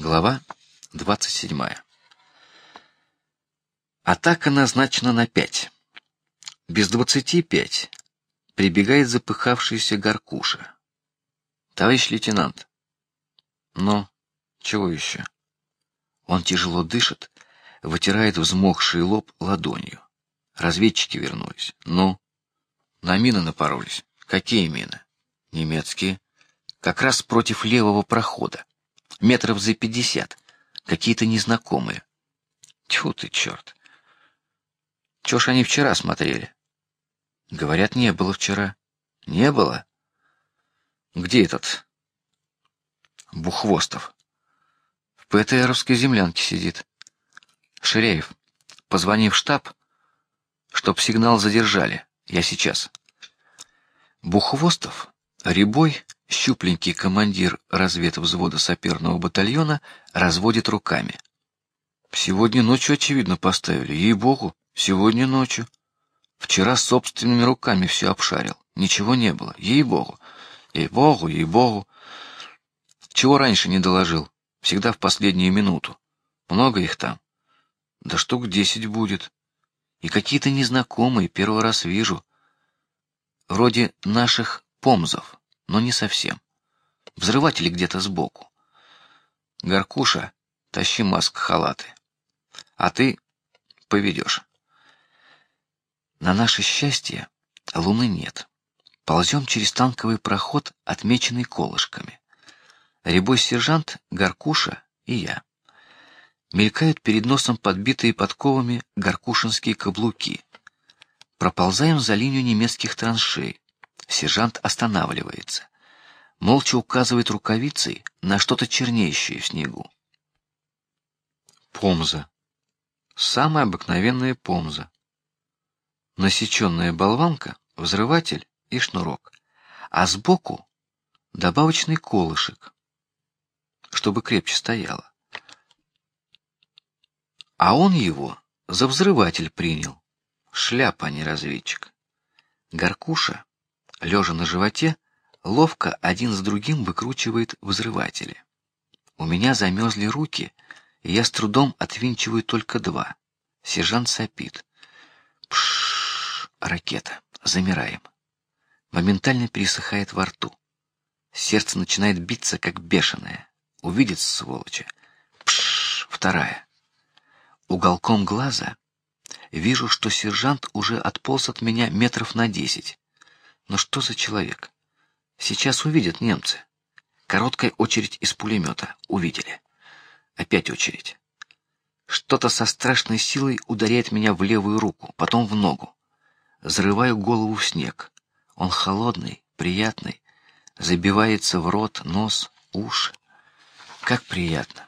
Глава 27. Атака назначена на пять. Без двадцати пять прибегает запыхавшийся Горкуша. Товарищ лейтенант. Ну, чего еще? Он тяжело дышит, вытирает взмокший лоб ладонью. Разведчики вернулись. Ну, на мины напоролись. Какие мины? Немецкие. Как раз против левого прохода метров за пятьдесят, какие-то незнакомые. Тьфу ты, черт! Чё ж они вчера смотрели? Говорят, не было вчера. Не было. Где этот? Бухвостов. В ПТРовской землянке сидит. Ширяев, позвони в штаб, чтоб сигнал задержали. Я сейчас. Бухвостов, Рябой щупленький командир разведвзвода саперного батальона разводит руками. Сегодня ночью очевидно поставили, ей богу, сегодня ночью. Вчера собственными руками все обшарил, ничего не было, ей богу, ей богу, ей богу. Чего раньше не доложил? Всегда в последнюю минуту. Много их там. Да штук десять будет. И какие-то незнакомые, первый раз вижу. Вроде наших помзов но не совсем. Взрыватели где-то сбоку. Горкуша, тащи маск халаты, а ты поведешь. На наше счастье луны нет. Ползем через танковый проход, отмеченный колышками. Рябой сержант, Горкуша и я. Мелькают перед носом подбитые подковами горкушинские каблуки. Проползаем за линию немецких траншей. Сержант останавливается, молча указывает рукавицей на что-то чернеющее в снегу. Помза, самая обыкновенная помза. Насеченная болванка, взрыватель и шнурок, а сбоку добавочный колышек, чтобы крепче стояло. А он его за взрыватель принял. Шляпа, а не разведчик. Горкуша лежа на животе, ловко один с другим выкручивает взрыватели. У меня замерзли руки, и я с трудом отвинчиваю только два. Сержант сопит. Пш, ракета. Замираем. Моментально пересыхает во рту. Сердце начинает биться как бешеное. Увидит сволочи. Пш, вторая. Уголком глаза вижу, что сержант уже отполз от меня метров на десять. Но что за человек? Сейчас увидят немцы. Короткая очередь из пулемета. Увидели. Опять очередь. Что-то со страшной силой ударяет меня в левую руку, потом в ногу. Зарываю голову в снег. Он холодный, приятный, забивается в рот, нос, уши. Как приятно.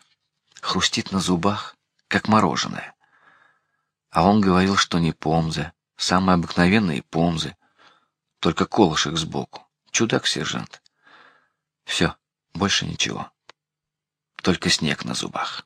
Хрустит на зубах, как мороженое. А он говорил, что не помза, самые обыкновенные помзы, только колышек сбоку. Чудак, сержант. Все, больше ничего. Только снег на зубах.